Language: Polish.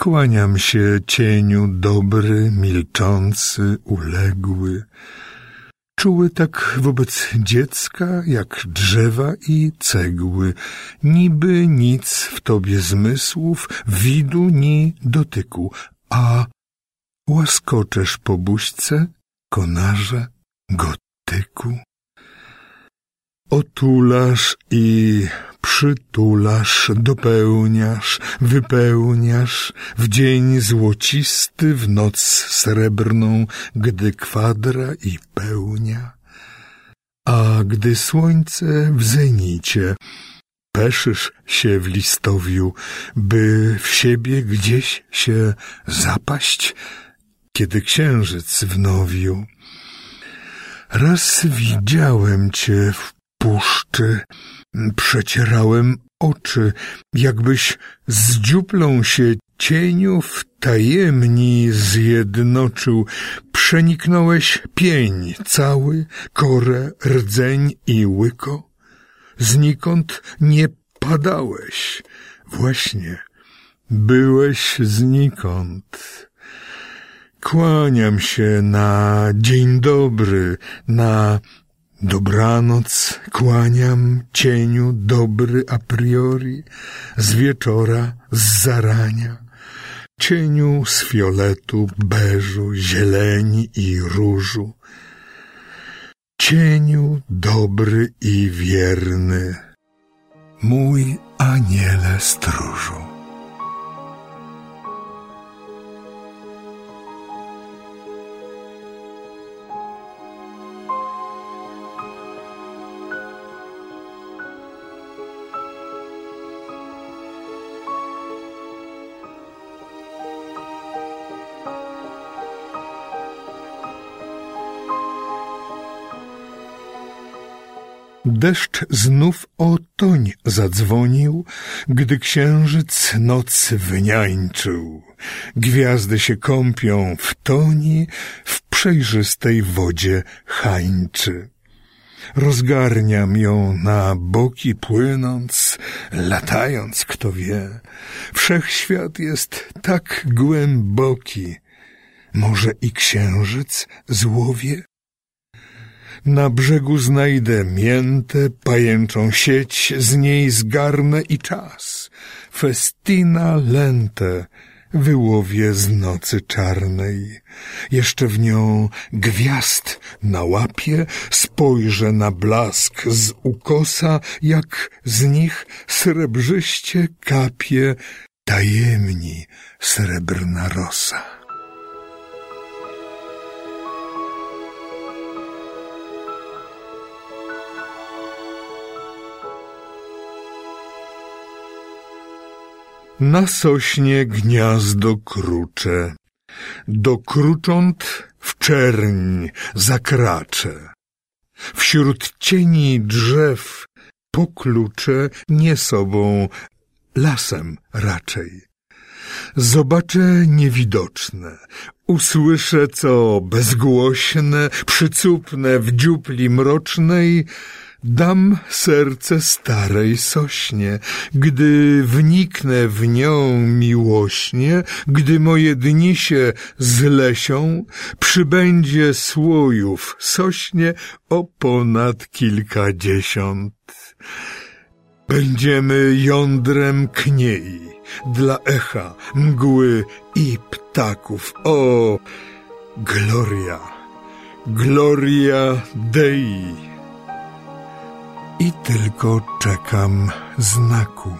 Kłaniam się cieniu dobry, milczący, uległy, czuły tak wobec dziecka, jak drzewa i cegły, niby nic w tobie zmysłów, widu ni dotyku, a łaskoczesz po buźce, konarze, gotyku. Otulasz i przytulasz, dopełniasz, wypełniasz w dzień złocisty, w noc srebrną, gdy kwadra i pełnia. A gdy słońce w zenicie, peszysz się w listowiu, by w siebie gdzieś się zapaść, kiedy księżyc w nowiu. Raz widziałem cię w puszczy, przecierałem oczy, jakbyś z dziuplą się cieniów tajemni zjednoczył. Przeniknąłeś pień cały, korę, rdzeń i łyko. Znikąd nie padałeś. Właśnie, byłeś znikąd. Kłaniam się na dzień dobry, na dobranoc, kłaniam cieniu dobry a priori, z wieczora, z zarania, cieniu z fioletu, beżu, zieleni i różu, cieniu dobry i wierny, mój aniele stróżu. Deszcz znów o toń zadzwonił, gdy księżyc noc wyniańczył. Gwiazdy się kąpią w toni, w przejrzystej wodzie hańczy. Rozgarniam ją na boki płynąc, latając, kto wie. Wszechświat jest tak głęboki. Może i księżyc złowie? Na brzegu znajdę miętę, pajęczą sieć, z niej zgarnę i czas. Festina lente wyłowię z nocy czarnej. Jeszcze w nią gwiazd na łapie, spojrzę na blask z ukosa, jak z nich srebrzyście kapie tajemni srebrna rosa. Na sośnie gniazdo krucze, do krucząt w czerń zakraczę. Wśród cieni drzew pokluczę nie sobą, lasem raczej. Zobaczę niewidoczne, usłyszę co bezgłośne, przycupne w dziupli mrocznej, Dam serce starej sośnie, gdy wniknę w nią miłośnie, gdy moje dni się zlesią, przybędzie słojów sośnie o ponad kilkadziesiąt. Będziemy jądrem kniei dla echa, mgły i ptaków. O, gloria, gloria Dei i tylko czekam znaku.